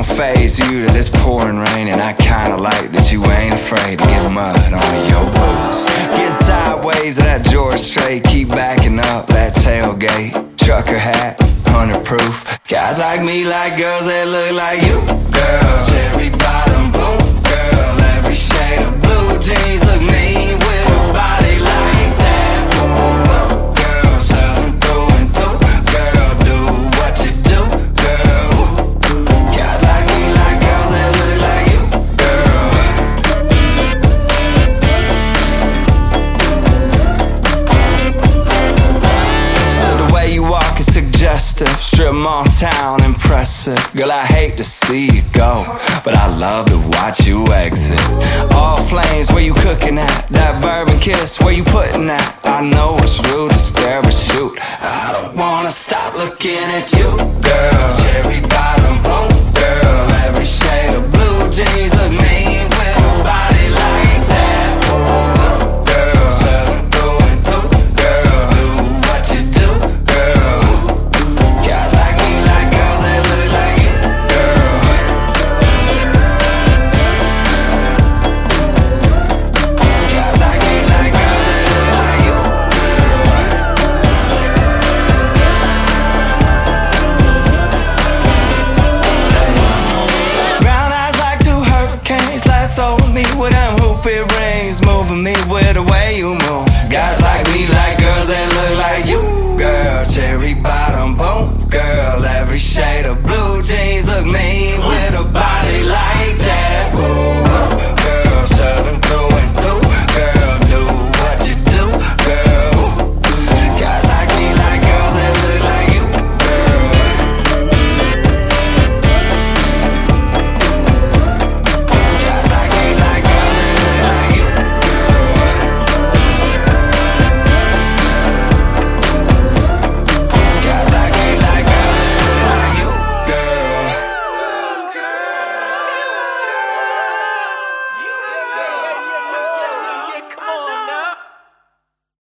don't faze you that it's pouring rain, and I kinda like that you ain't afraid to get mud on your boots. Get sideways that George Strait, keep backing up that tailgate. Trucker hat, hundred proof. Guys like me like girls that look like you. Girls, cherry suggestive. Strip mall town, impressive. Girl, I hate to see you go, but I love to watch you exit. All flames, where you cooking at? That bourbon kiss, where you putting that? I know it's rude to stare, but shoot, I don't wanna stop looking at you, girl. Cherry bottom, them hoopy rings, moving me with the way you move. Guys like me like girls that look like you, girl. Cherry bottom, boom, girl.